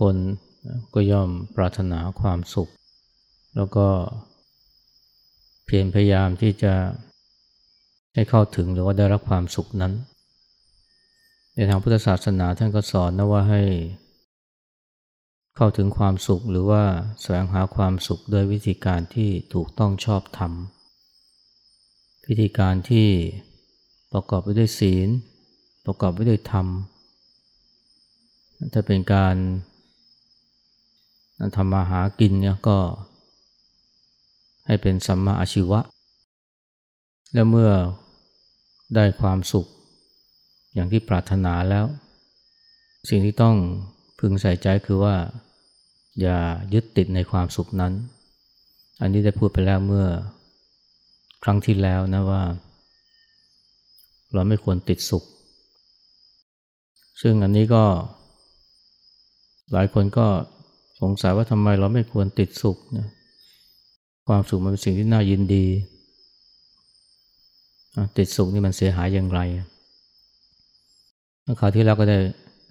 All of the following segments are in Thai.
คนก็ย่อมปรารถนาความสุข แล้วก็เพียรพยายามที่จะให้เข้าถึงหรือว่าได้รับความสุขนั้น ในทางพุทธศาสนาท่านก็สอนนะว่าให้ เข้าถึงความสุขหรือว่าแสวงหาความสุขโดยวิธีการที่ถูกต้องชอบธรรมวิธีการที่ประกอบไปด้วยศีล ประกอบไปด้วยธรรมถ้าเป็นการ ทำมาหากินเนี่ยก็ ให้เป็นสัมมาอาชีวะ และเมื่อได้ความสุข อย่างที่ปรารถนาแล้ว สิ่งที่ต้องพึงใส่ใจคือว่า อย่ายึดติดในความสุขนั้น อันนี้ได้พูดไปแล้วเมื่อ ครั้งที่แล้วนะว่า เราไม่ควรติดสุข ซึ่งอันนี้ก็ หลายคนก็ งสัยว่าทำไมเราไม่ควรติดสุขนะความสุขมันเป็นสิ่งที่น่ายินดีติดสุขนี่มันเสียหายอย่างไรคราวที่แล้วก็ได้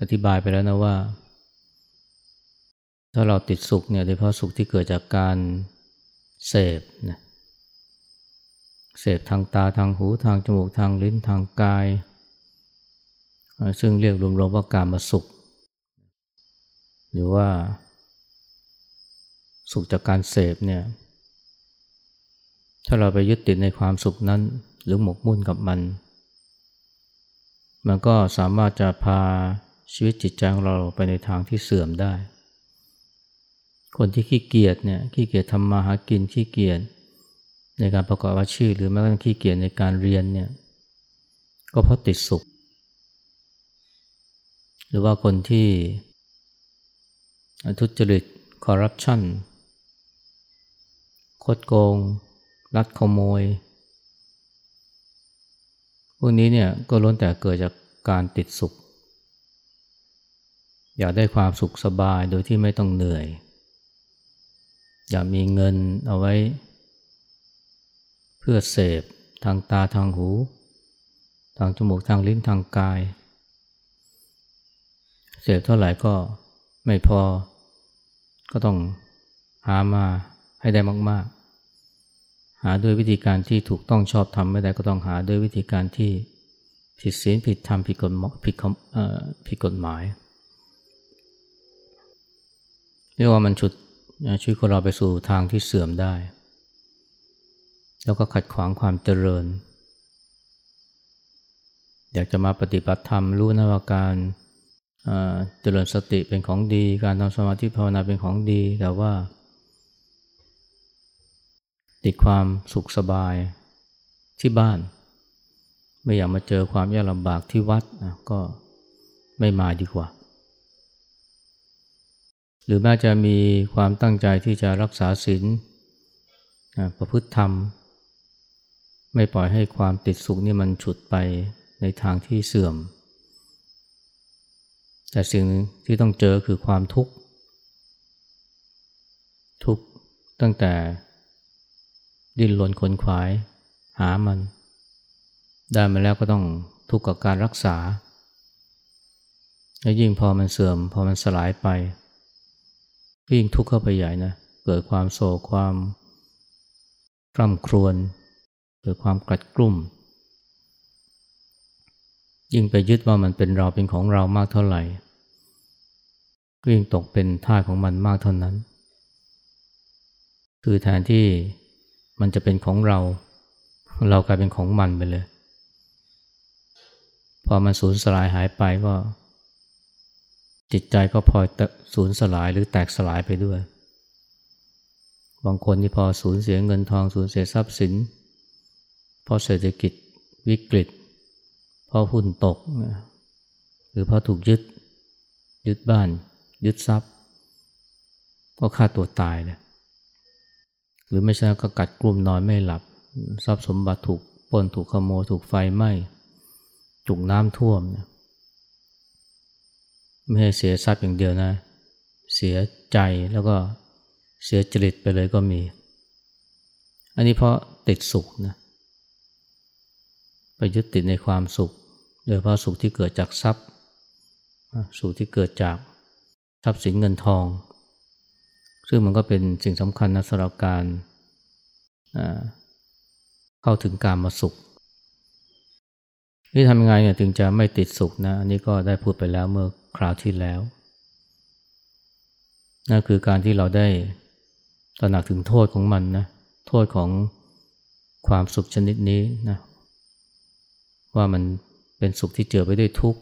อธิบายไปแล้วนะว่า ถ้าเราติดสุขเนี่ยโดยเฉพาะสุขที่เกิดจากการเสพนะเสพทางตาทางหูทางจมูกทางลิ้นทางกาย ซึ่งเรียกรวมๆว่าการมาสุข หรือว่า สุขจากการเสพเนี่ย ถ้าเราไปยึดติดในความสุขนั้น หรือหมกมุ่นกับมัน มันก็สามารถจะพาชีวิตจิตใจของเราไปในทางที่เสื่อมได้ คนที่ขี้เกียจเนี่ยขี้เกียจทำมาหากินขี้เกียจในการประกอบอาชีพหรือแม้กระทั่งขี้เกียจในการเรียนเนี่ยก็เพราะติดสุข หรือว่าคนที่ทุจริตคอร์รัปชัน คดโกง ลักขโมย พวกนี้เนี่ยก็ล้วนแต่เกิดจากการติดสุข อยากได้ความสุขสบายโดยที่ไม่ต้องเหนื่อย อยากมีเงินเอาไว้ เพื่อเสพทางตาทางหู ทางจมูกทางลิ้นทางกาย เสพเท่าไหร่ก็ไม่พอก็ต้องหามา ให้ได้มาก ๆ หาด้วยวิธีการที่ถูกต้องชอบทำไม่ได้ก็ต้องหาด้วยวิธีการที่ผิดศีลผิดธรรมผิดกฎผิดผิดกฎหมายเรียกว่ามันชุดช่วยคนเราไปสู่ทางที่เสื่อมได้ แล้วก็ขัดขวางความเจริญ อยากจะมาปฏิบัติธรรมรู้นะว่าการเจริญสติเป็นของดี การทำสมาธิภาวนาเป็นของดี แต่ว่า ติดความสุขสบายที่บ้าน ไม่อยากมาเจอความยากลำบากที่วัดนะก็ไม่มาดีกว่า หรือแม้จะมีความตั้งใจที่จะรักษาศีลประพฤติธรรม ไม่ปล่อยให้ความติดสุขนี่มันฉุดไปในทางที่เสื่อม แต่สิ่งที่ต้องเจอคือความทุกข์ ทุกข์ตั้งแต่ ดิ้นรนขนขวาย หามัน ได้มาแล้วก็ต้องทุกข์กับการรักษา และยิ่งพอมันเสื่อม พอมันสลายไปยิ่งทุกข์เข้าไปใหญ่นะ เกิดความโศกความกร่ำครวญเกิดความกัดกลุ่ม ยิ่งไปยึดว่ามันเป็นเราเป็นของเรามากเท่าไหร่ยิ่งตกเป็นท่าของมันมากเท่านั้น คือแทนที่ มันจะเป็นของเรา เรากลายเป็นของมันไปเลย พอมันสูญสลายหายไปก็ จิตใจก็พลอยสูญสลายหรือแตกสลายไปด้วย บางคนที่พอสูญเสียเงินทองสูญเสียทรัพย์สินเพราะเศรษฐกิจวิกฤตเพราะหุ้นตก หรือเพราะถูกยึด ยึดบ้าน ยึดทรัพย์ ก็ฆ่าตัวตายเลย รือไม่ใช่ก็กัดกลุ่มนอนไม่หลับ ทรัพย์สมบัติถูกปล้นถูกขโมยถูกไฟไหม้ถูกน้ำท่วมนะไม่ให้เสียทรัพย์อย่างเดียวนะ เสียใจแล้วก็เสียจริตไปเลยก็มี อันนี้เพราะติดสุขนะไปยึดติดในความสุข โดยเพราะสุขที่เกิดจากทรัพย์ สุขที่เกิดจากทรัพย์สินเงินทอง ซึ่งมันก็เป็นสิ่งสำคัญนะสำหรับการเข้าถึงการมาสุขที่ทำยังไงเนี่ยถึงจะไม่ติดสุขนะอันนี้ก็ได้พูดไปแล้วเมื่อคราวที่แล้วนั่นคือการที่เราได้ตระหนักถึงโทษของมันนะโทษของความสุขชนิดนี้นะว่ามันเป็นสุขที่เจือไปด้วยทุกข์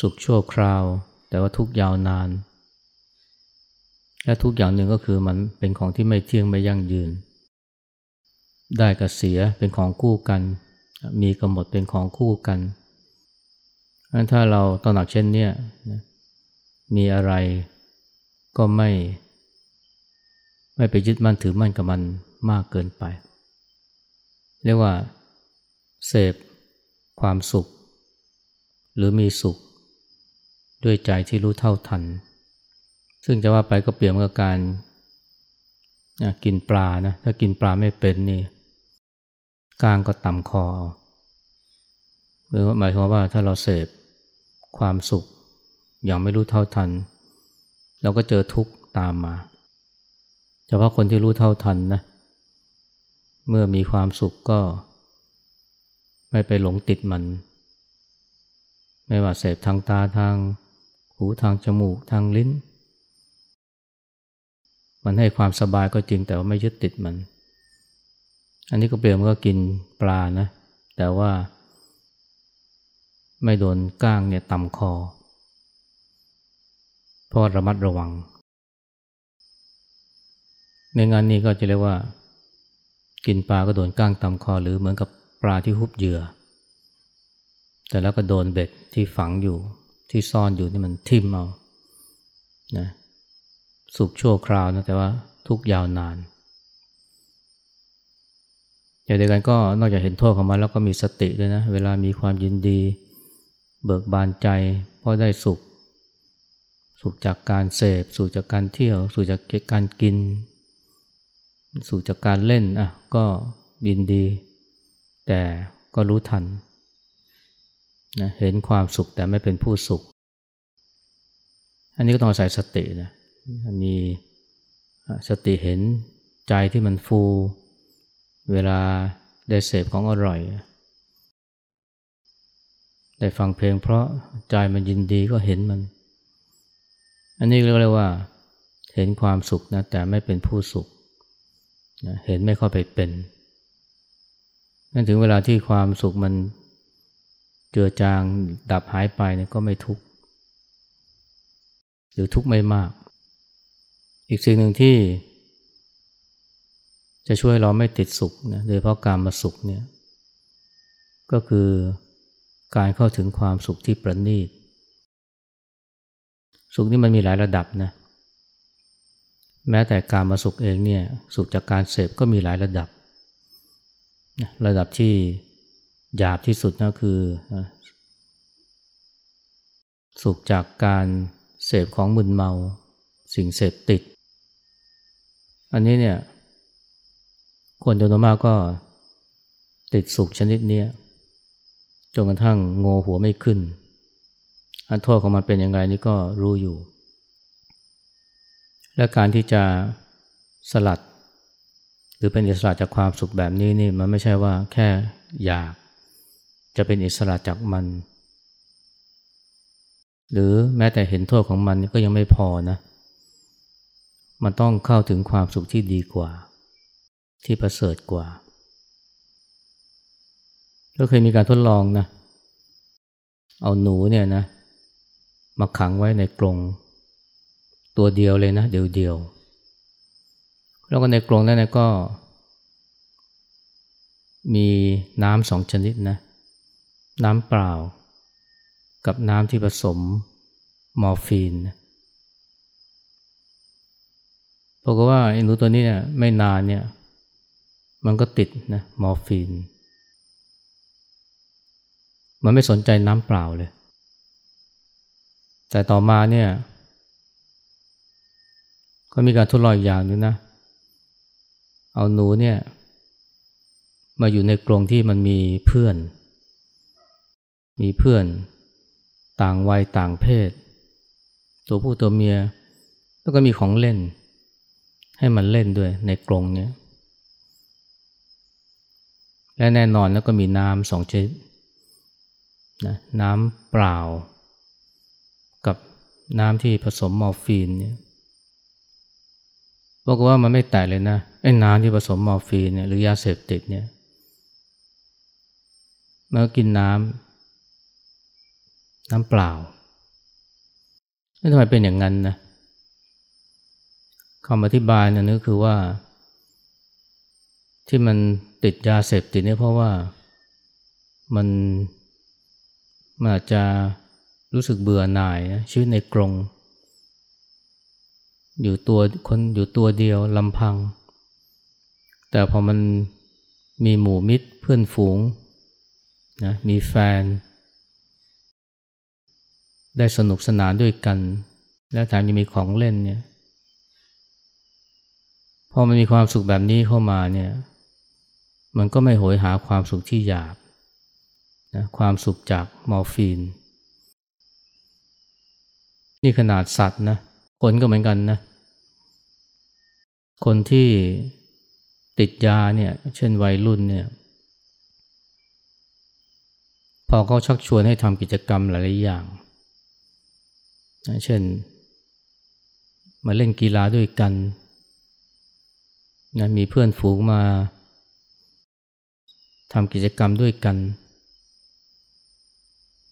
สุขชั่วคราว แต่ว่าทุกยาวนาน และทุกอย่างหนึ่งก็คือมันเป็นของที่ไม่เที่ยงไม่ยั่งยืน ได้กับเสียเป็นของคู่กัน มีกำหนดเป็นของคู่กันถ้าเราตระหนักเช่นนี้มีอะไรก็ไม่ ไม่ไปยึดมั่นถือมั่นกับมันมากเกินไป เรียกว่า เสพความสุข หรือมีสุข ด้วยใจที่รู้เท่าทัน ซึ่งจะว่าไปก็เปรียบกับการกินปลานะถ้ากินปลาไม่เป็นนี่กลางก็ต่ำคอหรือหมายความว่าถ้าเราเสพความสุข อย่างไม่รู้เท่าทัน เราก็เจอทุกข์ตามมาเฉพาะคนที่รู้เท่าทันนะเมื่อมีความสุขก็ ไม่ไปหลงติดมัน ไม่ว่าเสพทางตาทางหูทางจมูกทางลิ้น มันให้ความสบายก็จริงแต่ว่าไม่ยึดติดมัน อันนี้ก็เปรียบมันก็กินปลานะ แต่ว่าไม่โดนก้างเนี่ยต่ำคอ เพราะระมัดระวัง ในงานนี้ก็จะเรียกว่า กินปลาก็โดนก้างต่ำคอ หรือเหมือนกับปลาที่ฮุบเหยื่อ แต่แล้วก็โดนเบ็ดที่ฝังอยู่ที่ซ่อนอยู่นี่มันทิ่มเอานะ สุกชั่วคราวนะแต่ว่าทุกยาวนานอย่างเดียวกันก็นอกจากเห็นโทษของมันแล้วก็มีสติด้วยนะ เวลามีความยินดี เบิกบานใจ เพราะได้สุข สุขจากการเสพสุขจากการเที่ยว สุขจากการกิน สุขจากการเล่นอะก็ยินดี แต่ก็รู้ทันนะเห็นความสุขแต่ไม่เป็นผู้สุข อันนี้ก็ต้องใส่สตินะ มีสติเห็นใจที่มันฟู เวลาได้เสพของอร่อย ได้ฟังเพลงเพราะใจมันยินดีก็เห็นมัน อันนี้เรียกว่าเห็นความสุขนะแต่ไม่เป็นผู้สุขนะเห็นไม่เข้าไปเป็น นั่นถึงเวลาที่ความสุขมันเจือจางดับหายไปเนี่ยก็ไม่ทุกข์หรือทุกข์ไม่มาก อีกสิ่งหนึ่งที่ จะช่วยเราไม่ติดสุขนะโดยเพราะการมาสุขเนี่ยก็คือการเข้าถึงความสุขที่ประณีต สุขนี่มันมีหลายระดับนะแม้แต่การมาสุขเองเนี่ยสุขจากการเสพก็มีหลายระดับ ระดับที่หยาบที่สุดก็คือ สุขจากการเสพของมึนเมา สิ่งเสพติด อันนี้เนี่ย คนจำนวนมากก็ติดสุขชนิดนี้จนกระทั่งโงหัวไม่ขึ้น อันโทษของมันเป็นยังไงนี่ก็รู้อยู่ และการที่จะสลัด หรือเป็นอิสระจากความสุขแบบนี้นี่มันไม่ใช่ว่าแค่อยาก จะเป็นอิสระจากมัน หรือแม้แต่เห็นโทษของมันก็ยังไม่พอนะ มันต้องเข้าถึงความสุขที่ดีกว่า ที่ประเสริฐกว่า ก็เคยมีการทดลองนะ เอาหนูเนี่ยนะ มาขังไว้ในกรงตัวเดียวเลยนะ เดียวเดียวแล้วก็ในกรงนั้นก็ มีน้ำสองชนิดนะ น้ำเปล่า กับน้ำที่ผสมมอร์ฟีนเพ ราะว่าไอ้หนูตัวนี้เนี่ยไม่นานเนี่ย มันก็ติดนะมอร์ฟีน มันไม่สนใจน้ำเปล่าเลย แต่ต่อมาเนี่ย ก็มีการทดลองอย่างนึงนะ เอาหนูเนี่ย มาอยู่ในกรงที่มันมีเพื่อน มีเพื่อน ต่างวัยต่างเพศ ตัวผู้ตัวเมีย แล้วก็มีของเล่น ให้มันเล่นด้วยในกรงเนี่ยและแน่นอนแล้วก็มีน้ำสองชนิดนะน้ำเปล่า กับน้ำที่ผสมมอร์ฟีนเนี่ยบอกว่ามันไม่แตกเลยนะไอ้น้ำที่ผสมมอร์ฟีนเนี่ยหรือยาเสพติดเนี่ยมันก็กินน้ำน้ำเปล่าแล้วทำไมเป็นอย่างนั้นนะ คำอธิบายเนี่ยนึกคือว่า ที่มันติดยาเสพติดเนี่ยเพราะว่ามันมันอาจจะรู้สึกเบื่อหน่ายนะชีวิตในกรงอยู่ตัวคนอยู่ตัวเดียวลำพัง แต่พอมันมีหมู่มิตรเพื่อนฝูงนะมีแฟน ได้สนุกสนานด้วยกัน และแถมยังมีของเล่นเนี่ย พอมันมีความสุขแบบนี้เข้ามาเนี่ย มันก็ไม่โหยหาความสุขที่หยาบนะความสุขจากมอร์ฟีน นี่ขนาดสัตว์นะคนก็เหมือนกันนะคนที่ติดยาเนี่ย เช่นวัยรุ่นเนี่ย พอเขาชักชวนให้ทำกิจกรรมหลายๆอย่างเช่น มาเล่นกีฬาด้วยกัน นะมีเพื่อนฝูงมาทำกิจกรรมด้วยกัน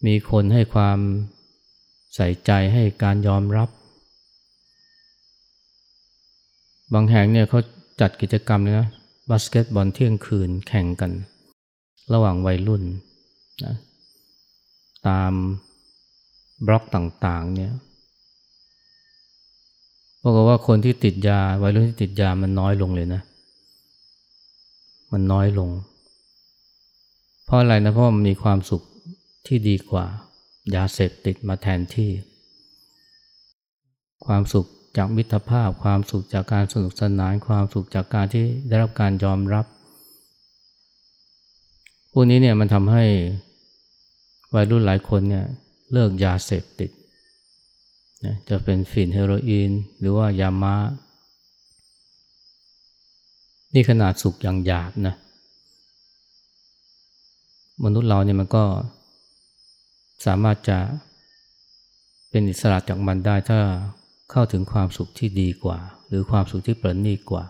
มีคนให้ความใส่ใจให้การยอมรับ บางแห่งเนี่ยเขาจัดกิจกรรมเลยนะบาสเกตบอลเที่ยงคืนแข่งกัน ระหว่างวัยรุ่นนะตามบล็อกต่างๆเนี่ย บอกว่าคนที่ติดยาวัยรุ่นที่ติดยามันน้อยลงเลยนะ มันน้อยลง เพราะอะไรนะเพราะมันมีความสุขที่ดีกว่า ยาเสพติดมาแทนที่ ความสุขจากมิตรภาพ ความสุขจากการสนุกสนาน ความสุขจากการที่ได้รับการยอมรับพวกนี้เนี่ยมันทำให้วัยรุ่นหลายคนเนี่ยเลิกยาเสพติด นะจะเป็นฝิ่นเฮโรอีน หรือว่ายามานี่ขนาดสุขอย่างหยาบนะ มนุษย์เราเนี่ยมันก็สามารถจะเป็นอิสระจากมันได้ถ้าเข้าถึงความสุขที่ดีกว่า หรือความสุขที่ประณีตกว่า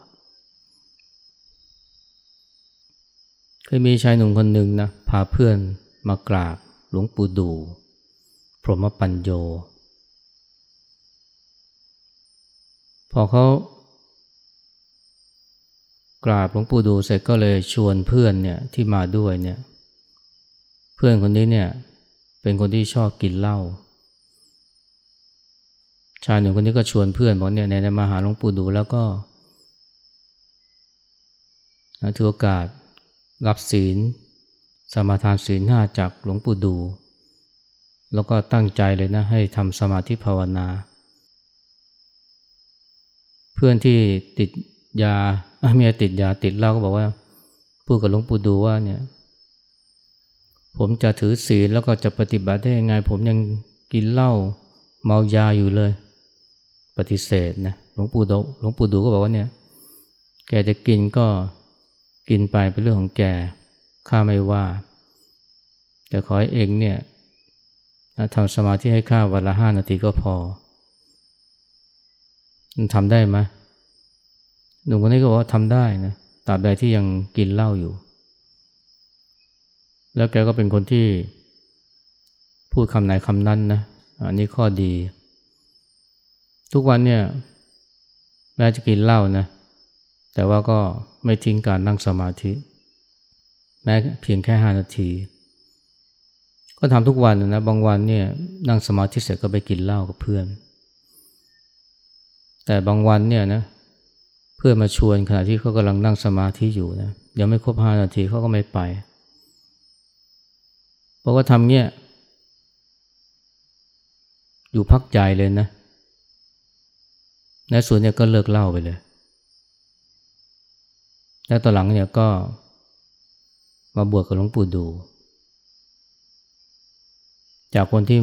เคยมีชายหนุ่มคนหนึ่งนะพาเพื่อนมากราบหลวงปู่ดู พรหมปัญโย พอเขากราบหลวงปู่ดูเสร็จก็เลยชวนเพื่อนเนี่ยที่มาด้วยเนี่ยเพื่อนคนนี้เนี่ยเป็นคนที่ชอบกินเหล้าชายหนุ่มคนนี้ก็ชวนเพื่อนบอกเนี่ยในมาหาหลวงปู่ดูแล้วก็ถือโอกาสรับศีลสมาทานศีลห้าจากหลวงปู่ดู แล้วก็ตั้งใจเลยนะให้ทำสมาธิภาวนา เพื่อนที่ติดยาเมียติดยาติดเหล้าก็บอกว่าพูดกับหลวงปู่ดูว่าเนี่ย ผมจะถือศีลแล้วก็จะปฏิบัติได้ยังไง ผมยังกินเหล้าเมายาอยู่เลย ปฏิเสธนะหลวงปู่ดูหลวงปู่ดูก็บอกว่าเนี่ย แกจะกินก็กินไปเป็นเรื่องของแกข้าไม่ว่า แต่ขอให้เองเนี่ยทำสมาธิให้ข้าวันละห้านาทีก็พอ มันทำได้ไหมหนุ่มคนนี้ก็บอกว่าทำได้นะตราบใดที่ยังกินเหล้าอยู่ แล้วแกก็เป็นคนที่พูดคำไหนคำนั้นนะอันนี้ข้อดี ทุกวันเนี่ยแม้จะกินเหล้านะ แต่ว่าก็ไม่ทิ้งการนั่งสมาธิ แม้เพียงแค่ห้านาที ก็ทำทุกวันนะ บางวันเนี่ยนั่งสมาธิเสร็จก็ไปกินเหล้ากับเพื่อน แต่บางวันเนี่ยนะเพื่อนมาชวนขณะที่เขากำลังนั่งสมาธิอยู่นะยังไม่ครบห้านาทีเขาก็ไม่ไป เพราะว่าทำเนี่ยอยู่พักใจเลยนะในส่วนเนี่ยก็เลิกเล่าไปเลย แล้วต่อหลังเนี่ยก็มาบวชกับหลวงปู่ดู จากคนที่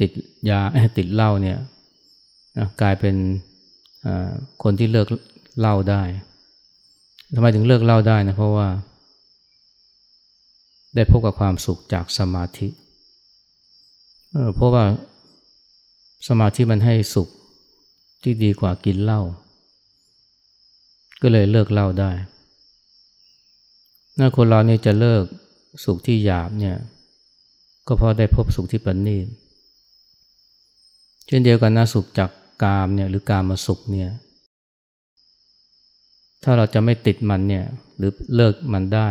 ติดยาติดเหล้าเนี่ยกลายเป็น คนที่เลิกเล่าได้ทำไมถึงเลิกเล่าได้นะเพราะว่า ได้พบกับความสุขจากสมาธิเพราะว่าสมาธิมันให้สุขที่ดีกว่ากินเหล้าก็เลยเลิกเล่าได้ถ้าคนเราเนี่ยจะเลิกสุขที่หยาบเนี่ย ก็เพราะได้พบสุขที่ประณีตเช่นเดียวกันนะสุขจาก กามเนี่ยหรือกามมาสุขเนี่ยถ้าเราจะไม่ติดมันเนี่ยหรือเลิกมันได้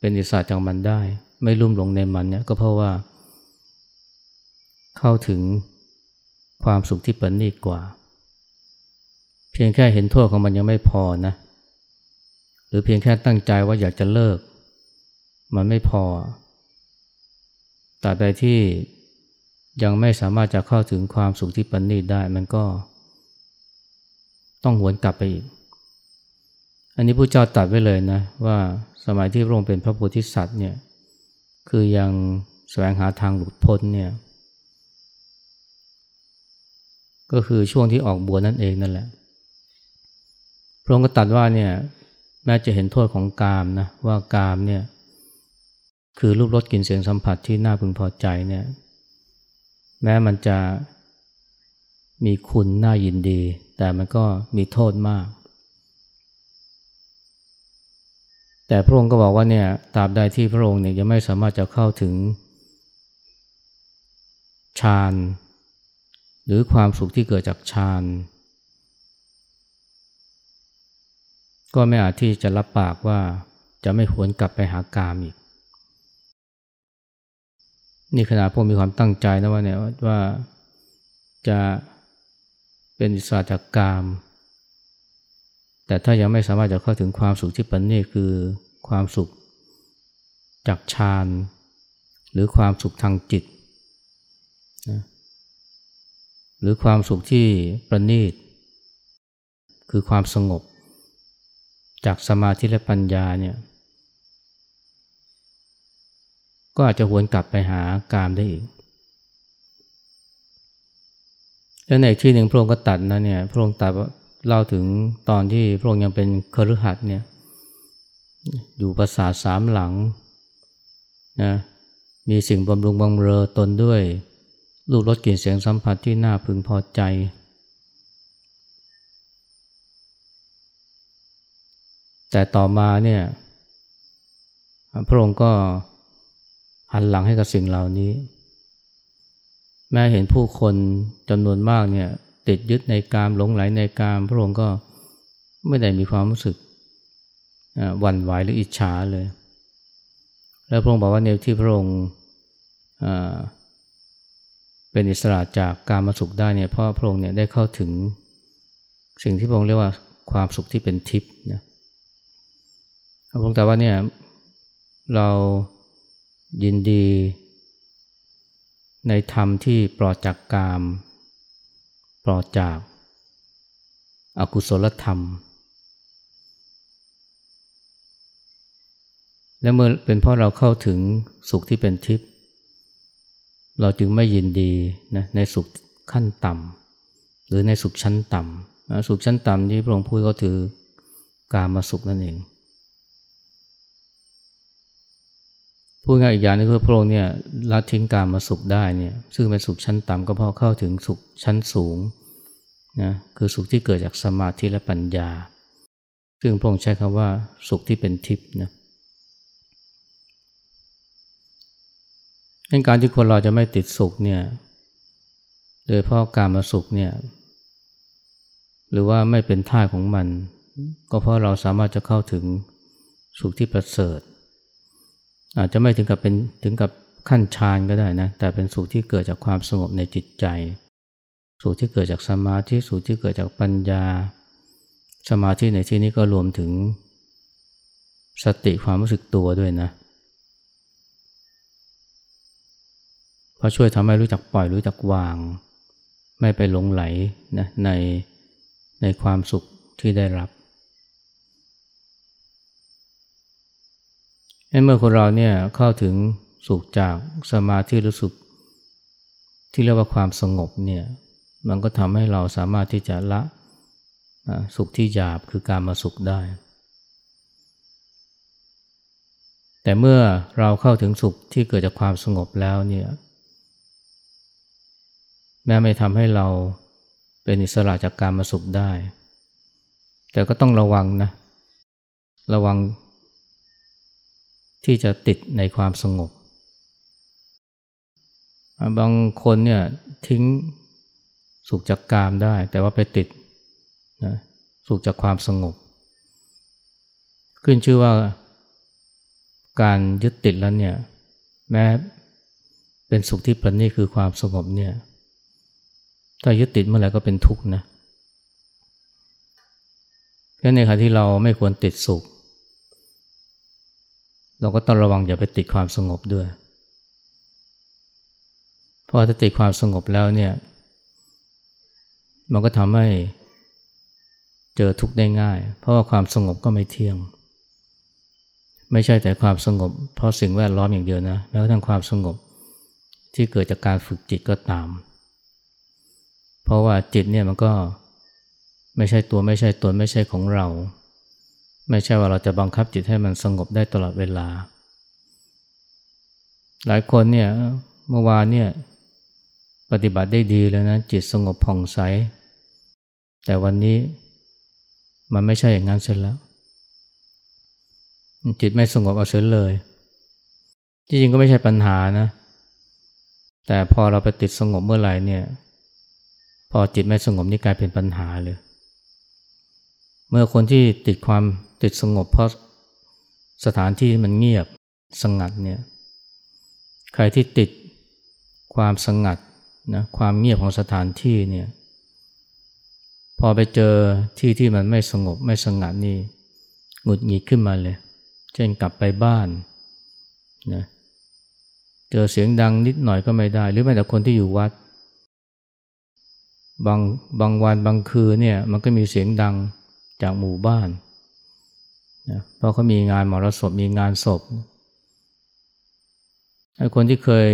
เป็นอิสระจากมันได้ ไม่ลุ่มหลงในมันเนี่ยก็เพราะว่า เข้าถึงความสุขที่ประณีตกว่า เพียงแค่เห็นโทษของมันยังไม่พอนะ หรือเพียงแค่ตั้งใจว่าอยากจะเลิก มันไม่พอตราบใดที่ ยังไม่สามารถจะเข้าถึงความสุขที่ประณีตได้ มันก็ ต้องหวนกลับไปอีก อันนี้พระเจ้าตรัสไว้เลยนะ ว่าสมัยที่พระองค์เป็นพระโพธิสัตว์เนี่ยคือยังแสวงหาทางหลุดพ้นเนี่ยก็คือช่วงที่ออกบวชนั่นเองนั่นแหละ พระองค์ก็ตรัสว่าเนี่ยแม้จะเห็นโทษของกามนะว่ากามเนี่ยคือรูปรสกลิ่นเสียงสัมผัสที่น่าพึงพอใจเนี่ย แม้มันจะมีคุณน่ายินดี แต่มันก็มีโทษมาก แต่พระองค์ก็บอกว่าเนี่ยตราบใดที่พระองค์เนี่ยยังไม่สามารถจะเข้าถึงฌานหรือความสุขที่เกิดจากฌานก็ไม่อาจที่จะรับปากว่าจะไม่หวนกลับไปหากามอีก นี่ขนาดพวกมีความตั้งใจนะว่าเนี่ยว่าจะเป็นอิสระจากกาม แต่ถ้ายังไม่สามารถจะเข้าถึงความสุขที่ปันนี่คือความสุขจากฌานหรือความสุขทางจิตนะหรือความสุขที่ประณีต คือความสงบ จากสมาธิและปัญญาเนี่ย ก็อาจจะหวนกลับไปหากามได้อีก แล้วในที่หนึ่งพระองค์ก็ตัดนะเนี่ยพระองค์ตัดเล่าถึงตอนที่พระองค์ยังเป็นคฤหัสถ์เนี่ยอยู่ปราสาทสามหลังนะมีสิ่งบำรุงบำเรอตนด้วยรูปรสกลิ่นเสียงสัมผัสที่น่าพึงพอใจ แต่ต่อมาเนี่ยพระองค์ก็ หันหลังให้กับสิ่งเหล่านี้ แม้เห็นผู้คนจำนวนมากเนี่ยติดยึดในกามหลงไหลในกามพระองค์ก็ไม่ได้มีความรู้สึกหวั่นไหวหรืออิจฉาเลย แล้วพระองค์บอกว่าเนี่ยที่พระองค์เป็นอิสระจากการมาสุขได้เนี่ยเพราะพระองค์เนี่ยได้เข้าถึงสิ่งที่พระองค์เรียกว่าความสุขที่เป็นทิพย์นะพระองค์แต่ว่าเนี่ยเรา ยินดี ในธรรมที่ปลอดจากกาม ปลอดจากอากุศลธรรม และเมื่อเป็นเพราะเราเข้าถึงสุขที่เป็นทิพย์เราจึงไม่ยินดีนะในสุขขั้นต่ำหรือในสุขชั้นต่ำสุขชั้นต่ำที่พระองค์พูดก็ถือกามาสุขนั่นเอง พูดง่ายอีกอย่างนึงคือพระองค์เนี่ยละทิ้งการมาสุขได้เนี่ยซึ่งเป็นสุขชั้นต่ำก็เพราะเข้าถึงสุขชั้นสูงนะคือสุขที่เกิดจากสมาธิและปัญญา ซึ่งพระองค์ใช้คำว่าสุขที่เป็นทิพย์นะการที่คนเราจะไม่ติดสุขเนี่ยโดยเพราะการมาสุขเนี่ยหรือว่าไม่เป็นท่าของมัน ก็เพราะเราสามารถจะเข้าถึงสุขที่ประเสริฐ อาจจะไม่ถึงกับเป็นถึงกับขั้นฌานก็ได้นะ แต่เป็นสุขที่เกิดจากความสงบในจิตใจสุขที่เกิดจากสมาธิสุขที่เกิดจากปัญญา สมาธิในที่นี้ก็รวมถึงสติความรู้สึกตัวด้วยนะเพราะช่วยทำให้รู้จักปล่อยรู้จักวาง ไม่ไปหลงไหลนะในในความสุขที่ได้รับ เมื่อคนเราเนี่ยเข้าถึงสุขจากสมาธิหรือสุขที่เรียกว่าความสงบเนี่ยมันก็ทำให้เราสามารถที่จะละสุขที่หยาบคือการมาสุขได้ แต่เมื่อเราเข้าถึงสุขที่เกิดจากความสงบแล้วเนี่ยแม้ไม่ทำให้เราเป็นอิสระจากการมาสุขได้ แต่ก็ต้องระวังนะ ระวัง ที่จะติดในความสงบ บางคนเนี่ยทิ้งสุขจากกามได้ แต่ว่าไปติดนะสุขจากความสงบ ขึ้นชื่อว่าการยึดติดแล้วเนี่ยแม้เป็นสุขที่ประณีตคือความสงบเนี่ยถ้ายึดติดเมื่อไหร่ก็เป็นทุกข์นะเพราะในขณะที่เราไม่ควรติดสุข เราก็ต้องระวังอย่าไปติดความสงบด้วย เพราะถ้าติดความสงบแล้วเนี่ย มันก็ทำให้เจอทุกข์ได้ง่าย เพราะว่าความสงบก็ไม่เที่ยง ไม่ใช่แต่ความสงบ เพราะสิ่งแวดล้อมอย่างเดียวนะแม้กระทั่งความสงบที่เกิดจากการฝึกจิตก็ตาม เพราะว่าจิตเนี่ยมันก็ไม่ใช่ตัวไม่ใช่ตนไม่ใช่ของเรา ไม่ใช่ว่าเราจะบังคับจิตให้มันสงบได้ตลอดเวลา หลายคนเนี่ยเมื่อวานเนี่ยปฏิบัติได้ดีแล้วนะจิตสงบผ่องใส แต่วันนี้มันไม่ใช่อย่างนั้นเสียแล้ว จิตไม่สงบเอาเสียเลย จริงๆก็ไม่ใช่ปัญหานะ แต่พอเราไปติดสงบเมื่อไหร่เนี่ย พอจิตไม่สงบนี่กลายเป็นปัญหาเลย เมื่อคนที่ติดความติดสงบเพราะสถานที่มันเงียบสงัดเนี่ยใครที่ติดความสงัดนะความเงียบของสถานที่เนี่ยพอไปเจอที่ที่มันไม่สงบไม่สงัดนี่หงุดหงิดขึ้นมาเลย เช่นกลับไปบ้านนะเจอเสียงดังนิดหน่อยก็ไม่ได้ หรือแม้แต่คนที่อยู่วัด บางบางวันบางคืนเนี่ยมันก็มีเสียงดัง จากหมู่บ้านนะเพราะเขามีงานมรสพมีงานศพไอ้คนที่เคย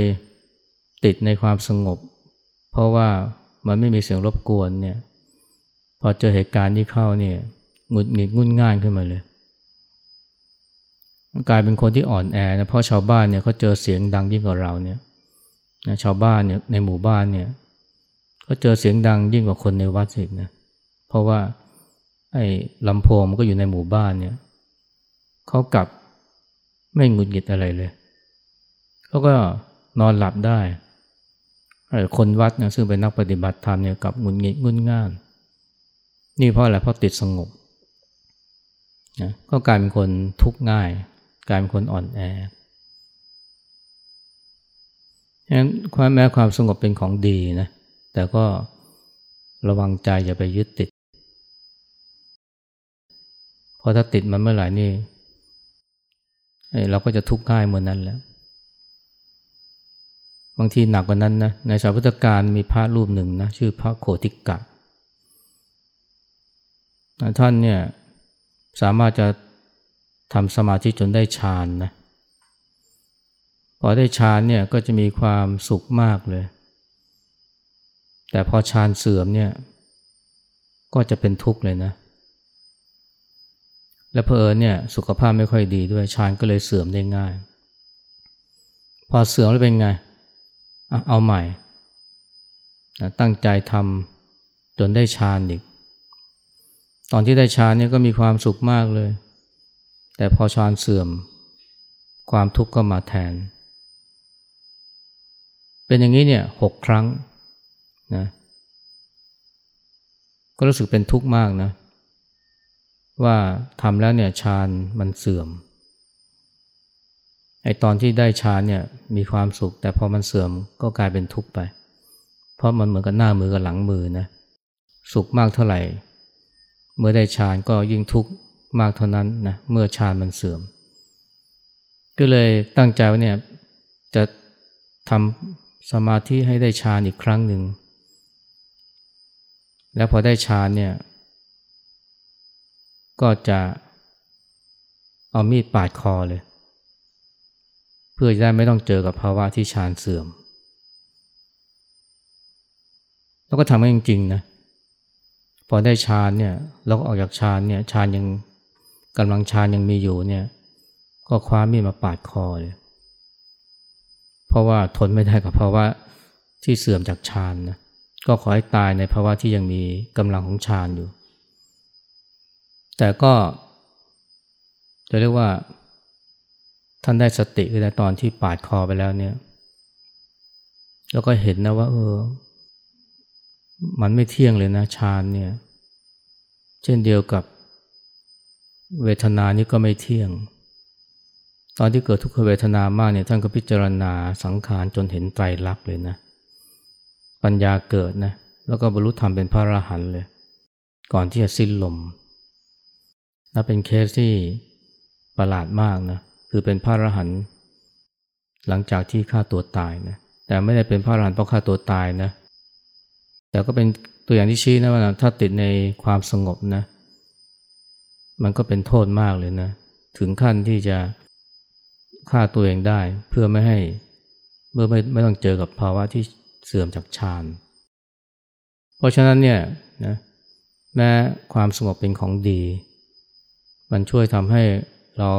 ติดในความสงบ เพราะว่ามันไม่มีเสียงรบกวนเนี่ยพอเจอเหตุการณ์ที่เข้าเนี่ยหงุดหงิดงุนง่านขึ้นมาเลยกลายเป็นคนที่อ่อนแอนะเพราะชาวบ้านเนี่ยเขาเจอเสียงดังยิ่งกว่าเราเนี่ยนะชาวบ้านเนี่ยในหมู่บ้านเนี่ยเขาเจอเสียงดังยิ่งกว่าคนในวัดอีกนะเพราะว่า ไอ้ลำโพงมันก็อยู่ในหมู่บ้านเนี่ยเขากลับไม่หงุดหงิดอะไรเลยเขาก็นอนหลับได้คนวัดนะซึ่งเป็นนักปฏิบัติธรรมเนี่ยกับหงุดหงิดงุนง่าน นี่เพราะอะไรเพราะติดสงบนะก็กลายเป็นคนทุกข์ง่าย กลายเป็นคนอ่อนแอฉะนั้นความแม้ความสงบเป็นของดีนะแต่ก็ระวังใจอย่าไปยึดติด ราะถ้าติดมันเมื่อไหร่นี่เราก็จะทุกข์ง่ายเหมือนนั้นแหละ บางทีหนักกว่านั้นนะในสาวพุทธการมีพระรูปหนึ่งนะชื่อพระโคติกะ ท่านเนี่ยสามารถจะทำสมาธิจนได้ฌานนะ พอได้ฌานเนี่ยก็จะมีความสุขมากเลย แต่พอฌานเสื่อมเนี่ยก็จะเป็นทุกข์เลยนะ และเพอเนี่ยสุขภาพไม่ค่อยดีด้วยฌานก็เลยเสื่อมได้ง่าย พอเสื่อมแล้วเป็นไงเอาใหม่ ตั้งใจทำจนได้ฌานอีก ตอนที่ได้ฌานเนี่ยก็มีความสุขมากเลย แต่พอฌานเสื่อม ความทุกข์ก็มาแทน เป็นอย่างนี้เนี่ยหกครั้งนะก็รู้สึกเป็นทุกข์มากนะ ว่าทำแล้วเนี่ยฌานมันเสื่อมไอตอนที่ได้ฌานเนี่ยมีความสุข แต่พอมันเสื่อมก็กลายเป็นทุกข์ไป เพราะมันเหมือนกับหน้ามือกับหลังมือนะสุขมากเท่าไหร่ เมื่อได้ฌานก็ยิ่งทุกข์มากเท่านั้นนะเมื่อฌานมันเสื่อม ก็เลยตั้งใจว่าเนี่ยจะทำสมาธิให้ได้ฌานอีกครั้งหนึ่งแล้วพอได้ฌานเนี่ย ก็จะเอามีดปาดคอเลย เพื่อจะได้ไม่ต้องเจอกับภาวะที่ฌานเสื่อม แล้วก็ทำให้จริงๆนะพอได้ฌานเนี่ยแล้วก็ออกจากฌานเนี่ยฌานยังกำลังฌานยังมีอยู่เนี่ยก็คว้ามีดมาปาดคอเลย เพราะว่าทนไม่ได้กับภาวะที่เสื่อมจากฌานนะก็ขอให้ตายในภาวะที่ยังมีกำลังของฌานอยู่ แต่ก็ จะเรียกว่า ท่านได้สติคือในตอนที่ปาดคอไปแล้วเนี่ย แล้วก็เห็นนะว่า เออ มันไม่เที่ยงเลยนะฌานเนี่ย เช่นเดียวกับเวทนานี้ก็ไม่เที่ยง ตอนที่เกิดทุกขเวทนามากเนี่ยท่านก็พิจารณาสังขารจนเห็นไตรลักษณ์เลยนะ ปัญญาเกิดนะ แล้วก็บรรลุธรรมเป็นพระอรหันต์เลย ก่อนที่จะสิ้นลม และเป็นเคสที่ประหลาดมากนะคือเป็นพระอรหันต์หลังจากที่ฆ่าตัวตายนะแต่ไม่ได้เป็นพระอรหันต์เพราะฆ่าตัวตายนะแต่ก็เป็นตัวอย่างที่ชี้นะว่าถ้าติดในความสงบนะ มันก็เป็นโทษมากเลยนะ ถึงขั้นที่จะฆ่าตัวเองได้เพื่อไม่ให้เมื่อไม่ไม่ต้องเจอกับภาวะที่เสื่อมจากฌานเพราะฉะนั้นเนี่ยนะแม้ความสงบเป็นของดี มันช่วยทำให้เรา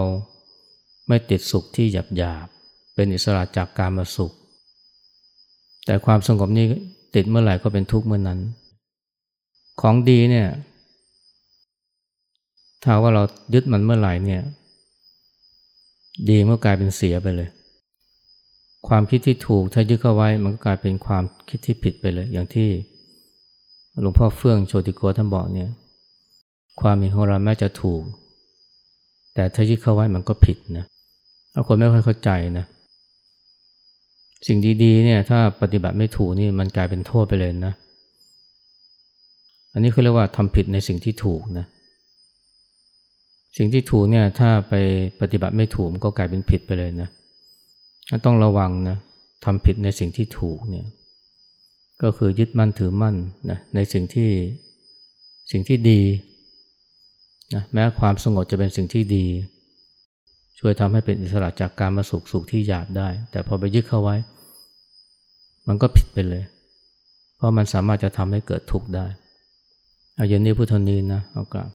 ไม่ติดสุขที่หยาบหยาบเป็นอิสระจากการมาสุข แต่ความสงบนี้ติดเมื่อไหร่ก็เป็นทุกข์เมื่อนนั้น ของดีเนี่ยถ้าว่าเรายึดมันเมื่อไหร่เนี่ย ดีเมื่อกลายเป็นเสียไปเลย ความคิดที่ถูกถ้ายึดเข้าไว้มันก็กลายเป็นความคิดที่ผิดไปเลย อย่างที่หลวงพ่อเฟื่องโชติโกท่านบอกเนี่ย ความเห็นของเราแม้จะถูก แต่ถ้ายึดเข้าไว้มันก็ผิดนะเอาคนไม่ค่อยเข้าใจนะ สิ่งดีๆเนี่ยถ้าปฏิบัติไม่ถูกนี่มันกลายเป็นโทษไปเลยนะ อันนี้เขาเรียกว่าทำผิดในสิ่งที่ถูกนะ สิ่งที่ถูกเนี่ยถ้าไปปฏิบัติไม่ถูกมันก็กลายเป็นผิดไปเลยนะต้องระวังนะทำผิดในสิ่งที่ถูกเนี่ยก็คือยึดมั่นถือมั่นนะในสิ่งที่สิ่งที่ดี นะแม้ความสงบจะเป็นสิ่งที่ดี ช่วยทำให้เป็นอิสระจากการมาสุขสุขที่หยาบได้ แต่พอไปยึดเข้าไว้ มันก็ผิดไปเลย เพราะมันสามารถจะทำให้เกิดทุกข์ได้ เอาเย็นนี้พุทธนีนะเอากราบ